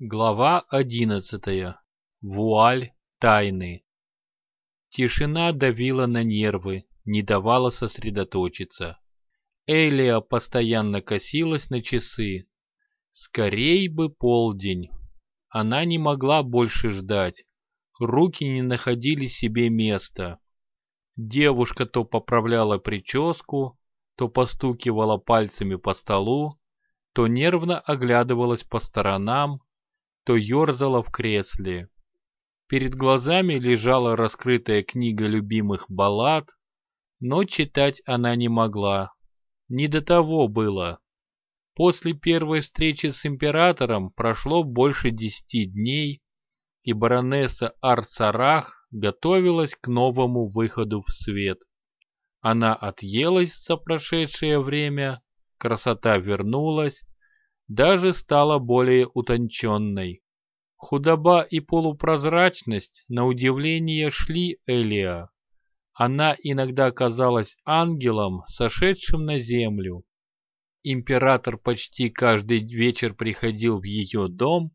Глава одиннадцатая. Вуаль тайны. Тишина давила на нервы, не давала сосредоточиться. Элия постоянно косилась на часы. Скорей бы полдень. Она не могла больше ждать. Руки не находили себе места. Девушка то поправляла прическу, то постукивала пальцами по столу, то нервно оглядывалась по сторонам, то ерзала в кресле. Перед глазами лежала раскрытая книга любимых баллад, но читать она не могла. Не до того было. После первой встречи с императором прошло больше десяти дней, и баронесса Арцарах готовилась к новому выходу в свет. Она отъелась за прошедшее время, красота вернулась, даже стала более утонченной. Худоба и полупрозрачность, на удивление, шли Элиа. Она иногда казалась ангелом, сошедшим на землю. Император почти каждый вечер приходил в ее дом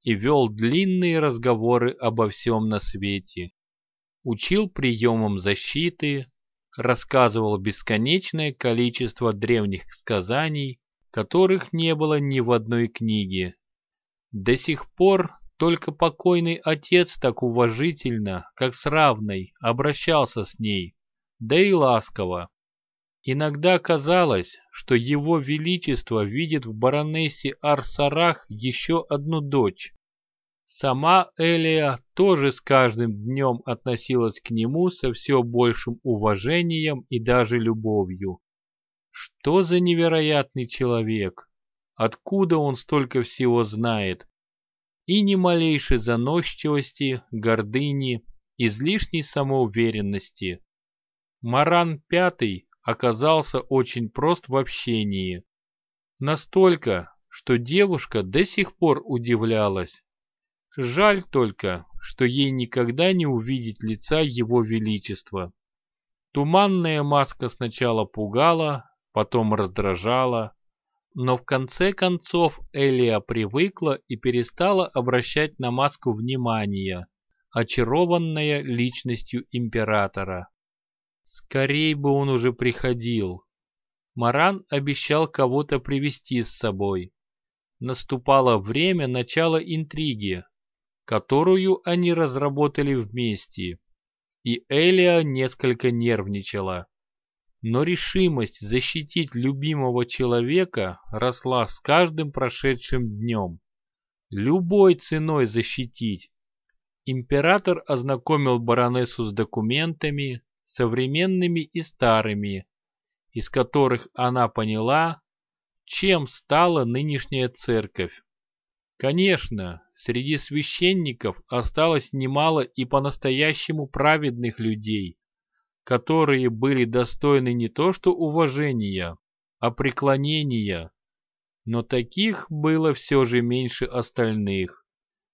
и вел длинные разговоры обо всем на свете. Учил приемам защиты, рассказывал бесконечное количество древних сказаний, которых не было ни в одной книге. До сих пор только покойный отец так уважительно, как с равной, обращался с ней, да и ласково. Иногда казалось, что его величество видит в баронессе Арсарах еще одну дочь. Сама Элия тоже с каждым днем относилась к нему со все большим уважением и даже любовью. Что за невероятный человек? Откуда он столько всего знает? И ни малейшей заносчивости, гордыни, излишней самоуверенности. Маран Пятый оказался очень прост в общении. Настолько, что девушка до сих пор удивлялась. Жаль только, что ей никогда не увидеть лица его величества. Туманная маска сначала пугала, потом раздражала, но в конце концов Элия привыкла и перестала обращать на маску внимания, очарованная личностью императора. Скорей бы он уже приходил. Маран обещал кого-то привести с собой. Наступало время начала интриги, которую они разработали вместе, и Элия несколько нервничала. Но решимость защитить любимого человека росла с каждым прошедшим днем. Любой ценой защитить. Император ознакомил баронессу с документами, современными и старыми, из которых она поняла, чем стала нынешняя церковь. Конечно, среди священников осталось немало и по-настоящему праведных людей, которые были достойны не то что уважения, а преклонения. Но таких было все же меньше остальных.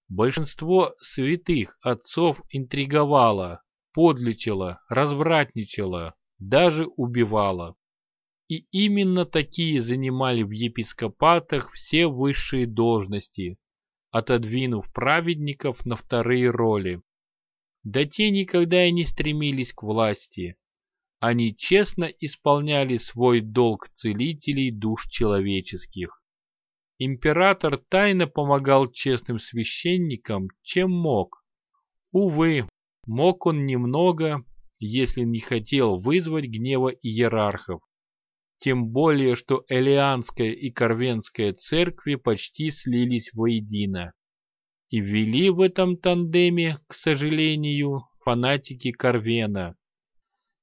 Большинство святых отцов интриговало, подлечило, развратничало, даже убивало. И именно такие занимали в епископатах все высшие должности, отодвинув праведников на вторые роли. Да те никогда и не стремились к власти. Они честно исполняли свой долг целителей душ человеческих. Император тайно помогал честным священникам, чем мог. Увы, мог он немного, если не хотел вызвать гнева иерархов. Тем более, что Элианская и Корвенская церкви почти слились воедино и ввели в этом тандеме, к сожалению, фанатики Карвена.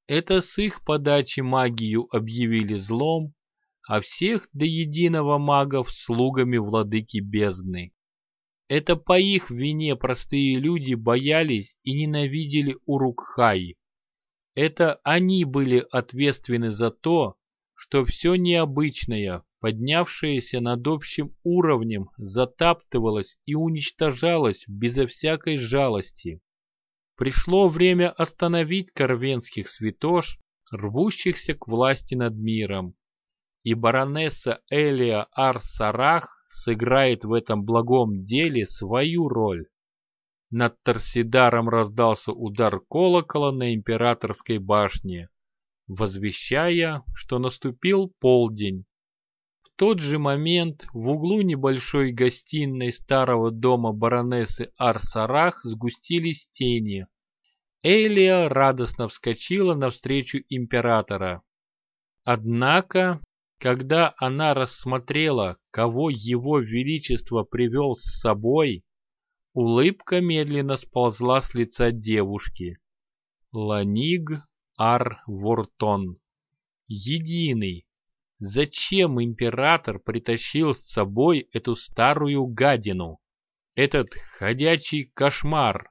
Это с их подачи магию объявили злом, а всех до единого магов слугами владыки бездны. Это по их вине простые люди боялись и ненавидели Урукхай. Это они были ответственны за то, что все необычное, поднявшееся над общим уровнем, затаптывалось и уничтожалось безо всякой жалости. Пришло время остановить корвенских святош, рвущихся к власти над миром. и баронесса Элия Арсарах сыграет в этом благом деле свою роль. Над Торсидаром раздался удар колокола на императорской башне, возвещая, что наступил полдень. Тот же момент в углу небольшой гостиной старого дома баронессы Арсарах сгустились тени. Элия радостно вскочила навстречу императора. Однако, когда она рассмотрела, кого его величество привел с собой, улыбка медленно сползла с лица девушки. Ланиг Ар Вортон. Единый. Зачем император притащил с собой эту старую гадину? Этот ходячий кошмар.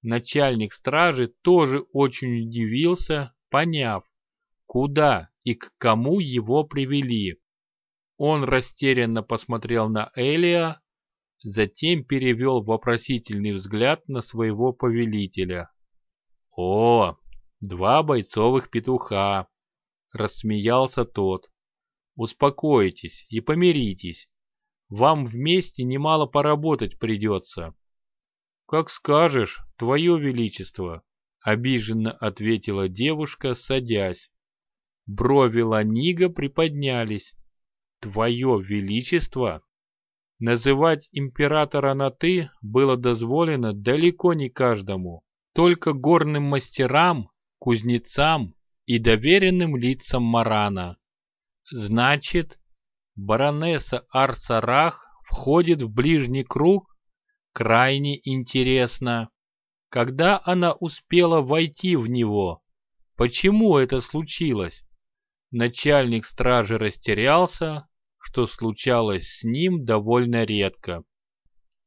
Начальник стражи тоже очень удивился, поняв, куда и к кому его привели. Он растерянно посмотрел на Элия, затем перевел вопросительный взгляд на своего повелителя. «О, два бойцовых петуха!» — рассмеялся тот. «Успокойтесь и помиритесь. Вам вместе немало поработать придется». «Как скажешь, твое величество», — обиженно ответила девушка, садясь. Брови Ланига приподнялись. «Твое величество?» Называть императора на «ты» было дозволено далеко не каждому, только горным мастерам, кузнецам и доверенным лицам Марана. Значит, баронесса Арсарах входит в ближний круг? Крайне интересно. Когда она успела войти в него? Почему это случилось? Начальник стражи растерялся, что случалось с ним довольно редко.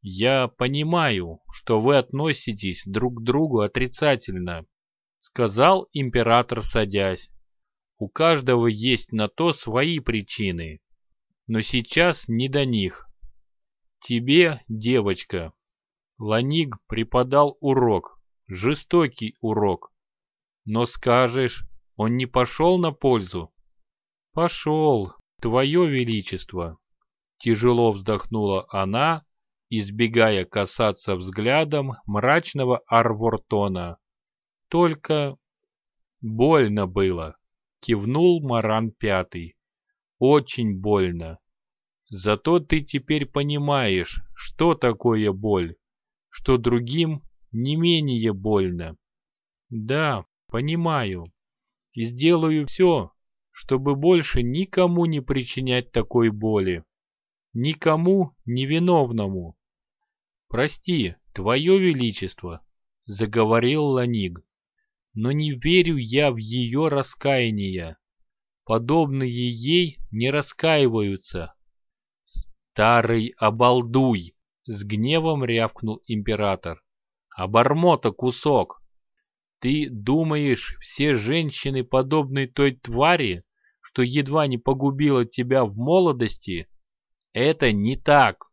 «Я понимаю, что вы относитесь друг к другу отрицательно», сказал император, садясь. «У каждого есть на то свои причины, но сейчас не до них. Тебе, девочка, Ланиг преподал урок, жестокий урок. Но скажешь, он не пошел на пользу?» «Пошел, твое величество!» Тяжело вздохнула она, избегая касаться взглядом мрачного Арвортона. «Только больно было!» — кивнул Маран Пятый. «Очень больно. Зато ты теперь понимаешь, что такое боль, что другим не менее больно. Да, понимаю. И сделаю все, чтобы больше никому не причинять такой боли. Никому невиновному. «Прости, Твое Величество», — заговорил Ланиг, — «но не верю я в ее раскаяние. Подобные ей не раскаиваются». «Старый обалдуй!» — с гневом рявкнул император. «Обормота кусок! Ты думаешь, все женщины подобны той твари, что едва не погубила тебя в молодости, это не так.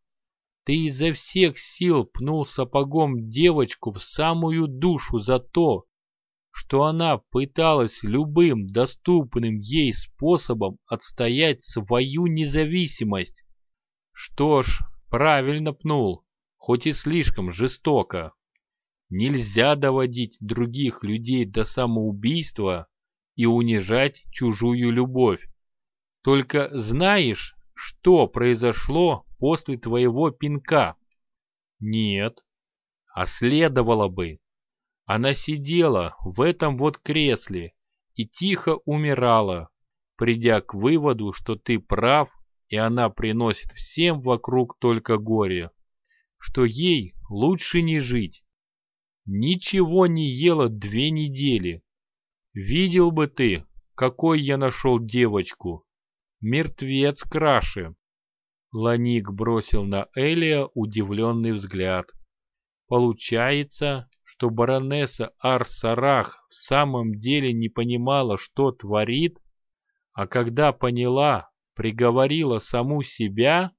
Ты изо всех сил пнул сапогом девочку в самую душу за то, что она пыталась любым доступным ей способом отстоять свою независимость. Что ж, правильно пнул, хоть и слишком жестоко. Нельзя доводить других людей до самоубийства и унижать чужую любовь. Только знаешь, что произошло после твоего пинка? Нет. А следовало бы. Она сидела в этом вот кресле и тихо умирала, придя к выводу, что ты прав, и она приносит всем вокруг только горе, что ей лучше не жить. Ничего не ела две недели, Видел бы ты, какой я нашел девочку. Мертвец краше. Ланик бросил на Элия удивленный взгляд. Получается, что баронесса Арсарах в самом деле не понимала, что творит, а когда поняла, приговорила саму себя,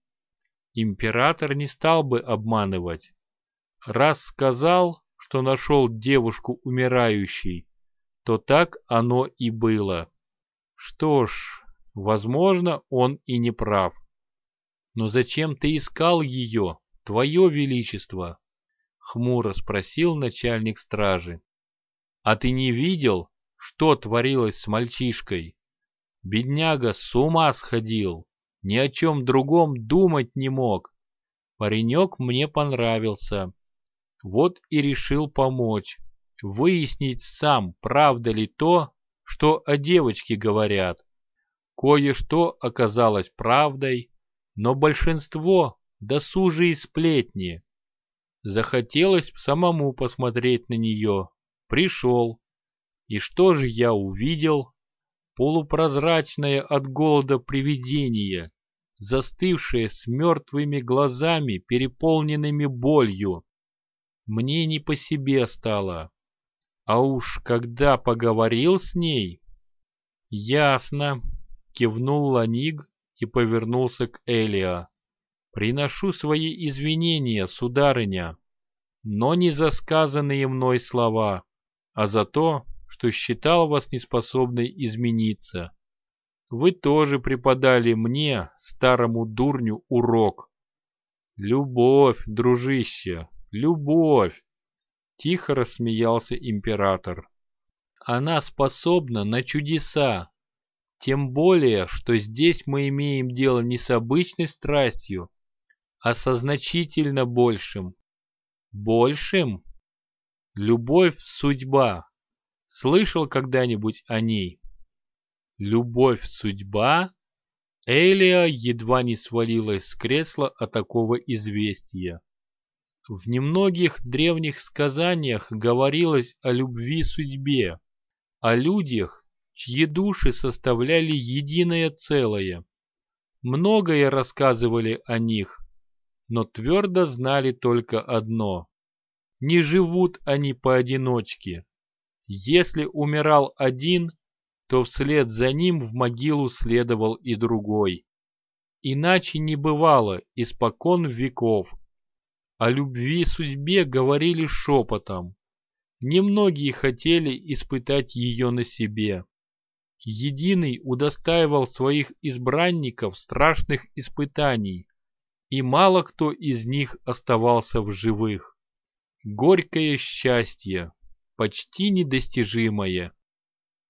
император не стал бы обманывать. Раз сказал, что нашел девушку умирающей, то так оно и было. Что ж, Возможно, он и не прав. Но зачем ты искал ее, твое величество? Хмуро спросил начальник стражи. А ты не видел, что творилось с мальчишкой? Бедняга с ума сходил, ни о чем другом думать не мог. Паренек мне понравился. Вот и решил помочь, выяснить сам, правда ли то, что о девочке говорят. Кое-что оказалось правдой, но большинство – досужие сплетни. Захотелось самому посмотреть на нее. Пришел. И что же я увидел? Полупрозрачное от голода привидение, застывшее с мертвыми глазами, переполненными болью. Мне не по себе стало. А уж когда поговорил с ней... Ясно, кивнул Ланиг и повернулся к Элиа. «Приношу свои извинения, сударыня, но не за сказанные мной слова, а за то, что считал вас неспособной измениться. Вы тоже преподали мне, старому дурню, урок. Любовь, дружище, любовь!» Тихо рассмеялся император. «Она способна на чудеса, тем более, что здесь мы имеем дело не с обычной страстью, а со значительно большим. Большим? Любовь – судьба. Слышал когда-нибудь о ней? Любовь – судьба? Элия едва не свалилась с кресла от такого известия. В немногих древних сказаниях говорилось о любви-судьбе, о людях, чьи души составляли единое целое. Многое рассказывали о них, но твердо знали только одно. Не живут они поодиночке. Если умирал один, то вслед за ним в могилу следовал и другой. Иначе не бывало испокон веков. О любви судьбе говорили шепотом. Немногие хотели испытать ее на себе. Единый удостаивал своих избранников страшных испытаний, и мало кто из них оставался в живых. Горькое счастье, почти недостижимое.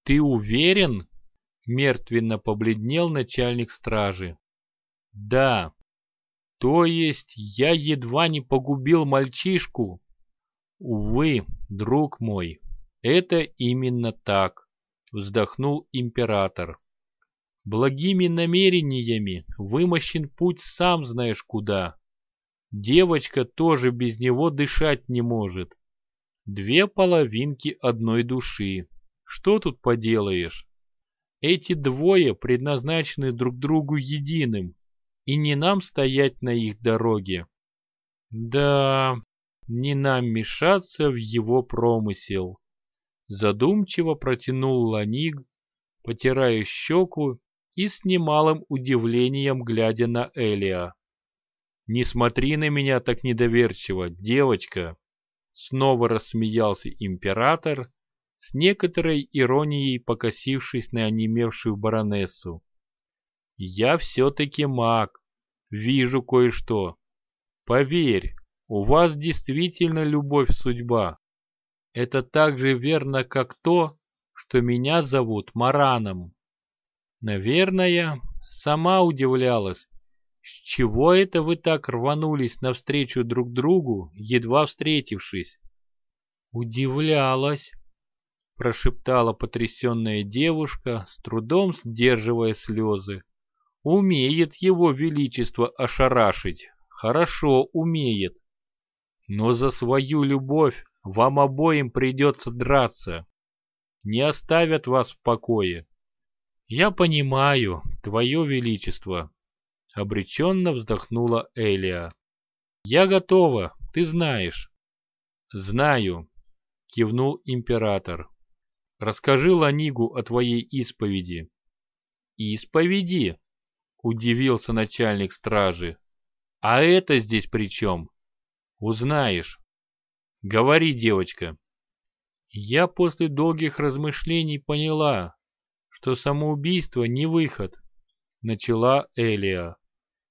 «Ты уверен?» — мертвенно побледнел начальник стражи. «Да. То есть я едва не погубил мальчишку?» «Увы, друг мой, это именно так вздохнул император. Благими намерениями вымощен путь сам знаешь куда. Девочка тоже без него дышать не может. Две половинки одной души. Что тут поделаешь? Эти двое предназначены друг другу единым, и не нам стоять на их дороге. Да, не нам мешаться в его промысел. Задумчиво протянул Ланиг, потирая щеку и с немалым удивлением глядя на Элия. «Не смотри на меня так недоверчиво, девочка!» Снова рассмеялся император, с некоторой иронией покосившись на онемевшую баронессу. «Я все-таки маг, вижу кое-что. Поверь, у вас действительно любовь-судьба. Это так же верно, как то, что меня зовут Мараном. Наверное, сама удивлялась, с чего это вы так рванулись навстречу друг другу, едва встретившись? Удивлялась, прошептала потрясенная девушка, с трудом сдерживая слезы. Умеет его величество ошарашить, хорошо умеет. Но за свою любовь вам обоим придется драться. Не оставят вас в покое. Я понимаю, твое величество. Обреченно вздохнула Элия. Я готова, ты знаешь. Знаю, кивнул император. Расскажи Ланигу о твоей исповеди. Исповеди? Удивился начальник стражи. А это здесь при чем? Узнаешь. Говори, девочка. Я после долгих размышлений поняла, что самоубийство не выход, начала Элия,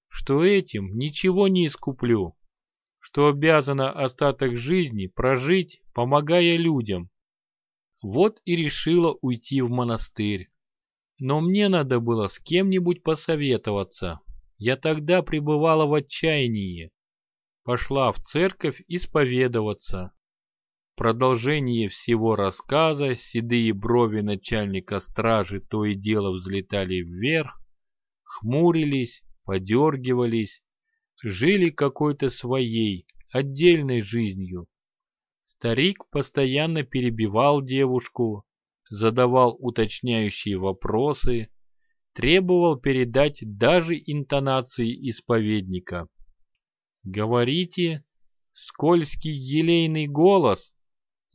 что этим ничего не искуплю, что обязана остаток жизни прожить, помогая людям. Вот и решила уйти в монастырь. Но мне надо было с кем-нибудь посоветоваться. Я тогда пребывала в отчаянии. Пошла в церковь исповедоваться. Продолжение всего рассказа, седые брови начальника стражи то и дело взлетали вверх, хмурились, подергивались, жили какой-то своей, отдельной жизнью. Старик постоянно перебивал девушку, задавал уточняющие вопросы, требовал передать даже интонации исповедника. «Говорите, скользкий елейный голос?»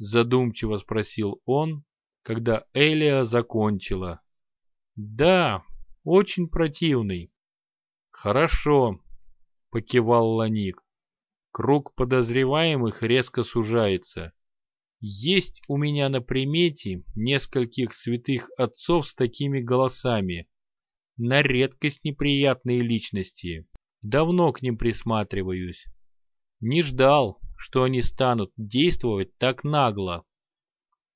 Задумчиво спросил он, когда Элия закончила. Да, очень противный. Хорошо, покивал Ланик. Круг подозреваемых резко сужается. Есть у меня на примете нескольких святых отцов с такими голосами. На редкость неприятные личности. Давно к ним присматриваюсь. Не ждал, что они станут действовать так нагло.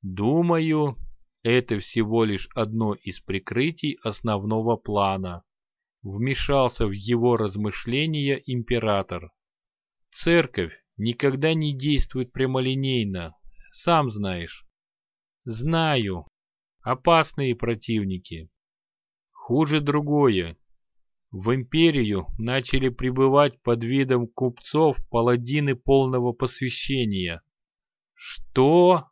Думаю, это всего лишь одно из прикрытий основного плана. Вмешался в его размышления император. Церковь никогда не действует прямолинейно, сам знаешь. Знаю. Опасные противники. Хуже другое. В империю начали прибывать под видом купцов паладины полного посвящения. Что?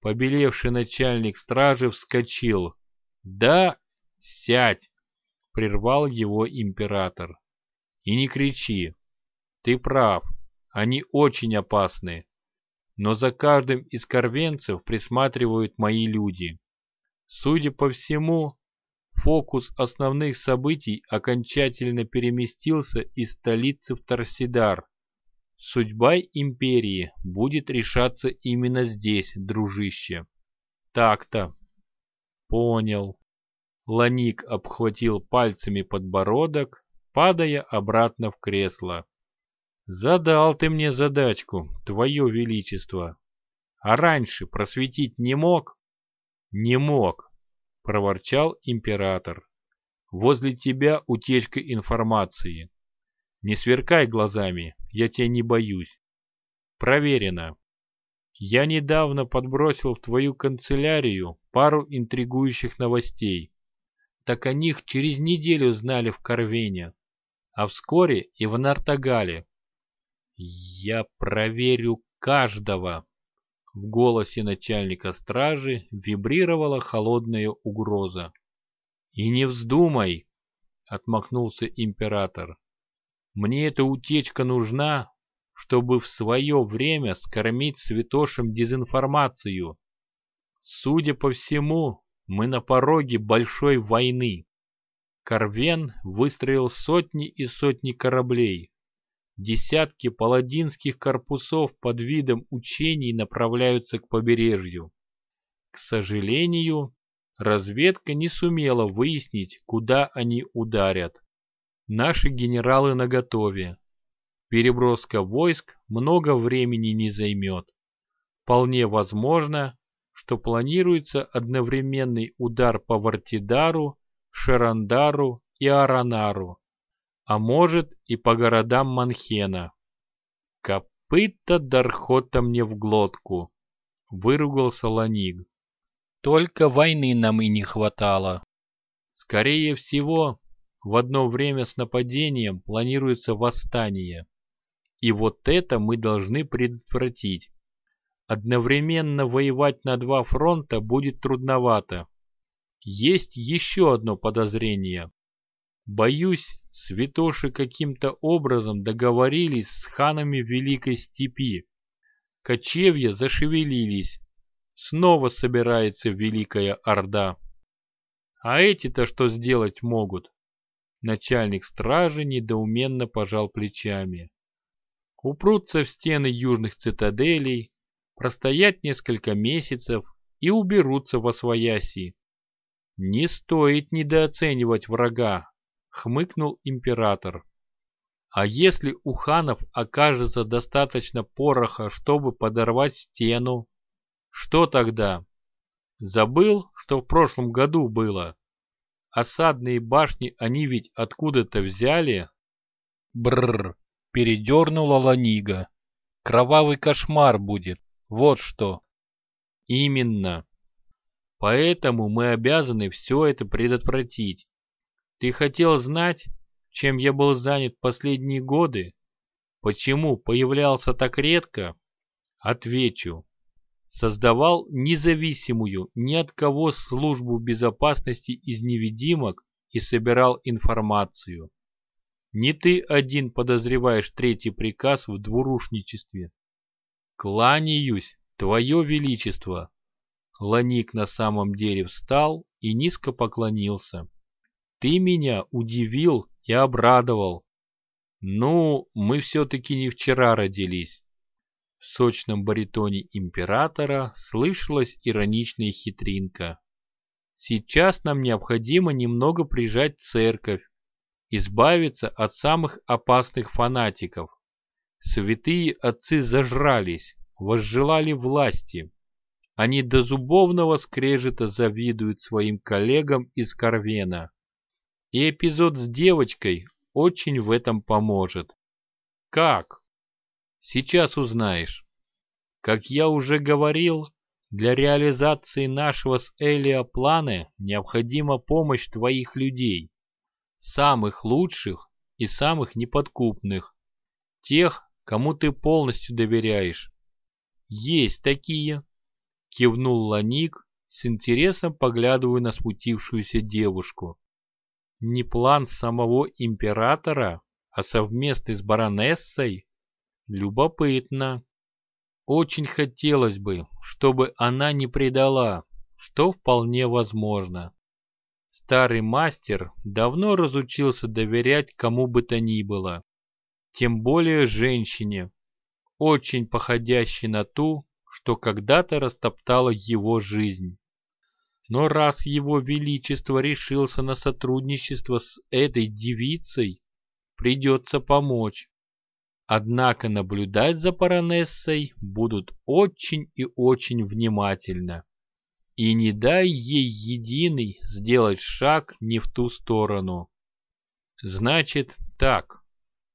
Побелевший начальник стражи вскочил. Да, сядь, прервал его император. И не кричи. Ты прав, они очень опасны. Но за каждым из корвенцев присматривают мои люди. Судя по всему, Фокус основных событий окончательно переместился из столицы в Торсидар. Судьба империи будет решаться именно здесь, дружище. Так-то. Понял. Ланик обхватил пальцами подбородок, падая обратно в кресло. Задал ты мне задачку, твое величество. А раньше просветить не мог? Не мог. — проворчал император. «Возле тебя утечка информации. Не сверкай глазами, я тебя не боюсь. Проверено. Я недавно подбросил в твою канцелярию пару интригующих новостей. Так о них через неделю знали в Корвене, а вскоре и в Нартагале. Я проверю каждого. В голосе начальника стражи вибрировала холодная угроза. «И не вздумай!» — отмахнулся император. «Мне эта утечка нужна, чтобы в свое время скормить святошам дезинформацию. Судя по всему, мы на пороге большой войны. Корвен выстроил сотни и сотни кораблей, Десятки паладинских корпусов под видом учений направляются к побережью. К сожалению, разведка не сумела выяснить, куда они ударят. Наши генералы наготове. Переброска войск много времени не займет. Вполне возможно, что планируется одновременный удар по Вартидару, Шарандару и Аранару а может и по городам Манхена. Копыта Дархота мне в глотку, выругался Ланиг. Только войны нам и не хватало. Скорее всего, в одно время с нападением планируется восстание. И вот это мы должны предотвратить. Одновременно воевать на два фронта будет трудновато. Есть еще одно подозрение. Боюсь, святоши каким-то образом договорились с ханами Великой Степи. Кочевья зашевелились. Снова собирается Великая Орда. А эти-то что сделать могут? Начальник стражи недоуменно пожал плечами. Упрутся в стены южных цитаделей, простоять несколько месяцев и уберутся во свояси. Не стоит недооценивать врага, хмыкнул император. А если у ханов окажется достаточно пороха, чтобы подорвать стену, что тогда? Забыл, что в прошлом году было? Осадные башни они ведь откуда-то взяли? Бррр, передернула Ланига. Кровавый кошмар будет, вот что. Именно. Поэтому мы обязаны все это предотвратить. Ты хотел знать, чем я был занят последние годы? Почему появлялся так редко? Отвечу. Создавал независимую ни от кого службу безопасности из невидимок и собирал информацию. Не ты один подозреваешь третий приказ в двурушничестве. Кланяюсь, твое величество. Ланик на самом деле встал и низко поклонился. Ты меня удивил и обрадовал. Ну, мы все-таки не вчера родились. В сочном баритоне императора слышалась ироничная хитринка. Сейчас нам необходимо немного прижать церковь, избавиться от самых опасных фанатиков. Святые отцы зажрались, возжелали власти. Они до зубовного скрежета завидуют своим коллегам из Корвена. И эпизод с девочкой очень в этом поможет. Как? Сейчас узнаешь. Как я уже говорил, для реализации нашего с Элио плана необходима помощь твоих людей. Самых лучших и самых неподкупных. Тех, кому ты полностью доверяешь. Есть такие. Кивнул Ланик, с интересом поглядывая на смутившуюся девушку. Не план самого императора, а совместный с баронессой? Любопытно. Очень хотелось бы, чтобы она не предала, что вполне возможно. Старый мастер давно разучился доверять кому бы то ни было, тем более женщине, очень походящей на ту, что когда-то растоптала его жизнь. Но раз его величество решился на сотрудничество с этой девицей, придется помочь. Однако наблюдать за баронессой будут очень и очень внимательно. И не дай ей единый сделать шаг не в ту сторону. Значит, так,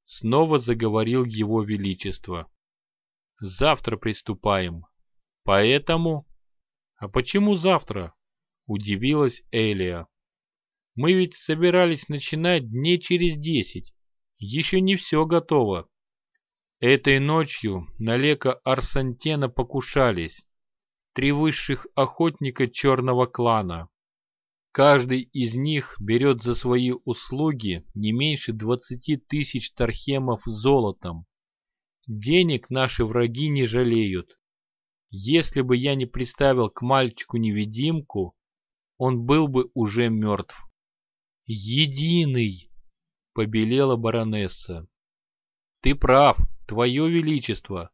снова заговорил его величество. Завтра приступаем. Поэтому... А почему завтра? Удивилась Элия. Мы ведь собирались начинать дней через десять. Еще не все готово. Этой ночью на Лека Арсантена покушались. Три высших охотника черного клана. Каждый из них берет за свои услуги не меньше двадцати тысяч тархемов золотом. Денег наши враги не жалеют. Если бы я не приставил к мальчику невидимку, он был бы уже мертв. «Единый!» — побелела баронесса. «Ты прав, твое величество.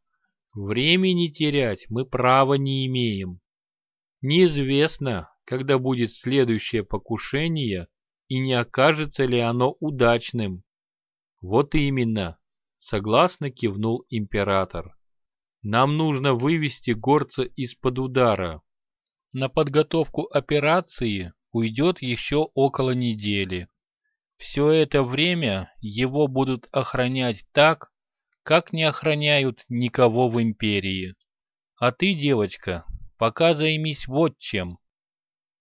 Времени терять мы права не имеем. Неизвестно, когда будет следующее покушение и не окажется ли оно удачным. Вот именно, согласно кивнул император. Нам нужно вывести горца из-под удара. На подготовку операции уйдет еще около недели. Все это время его будут охранять так, как не охраняют никого в империи. А ты, девочка, пока займись вот чем.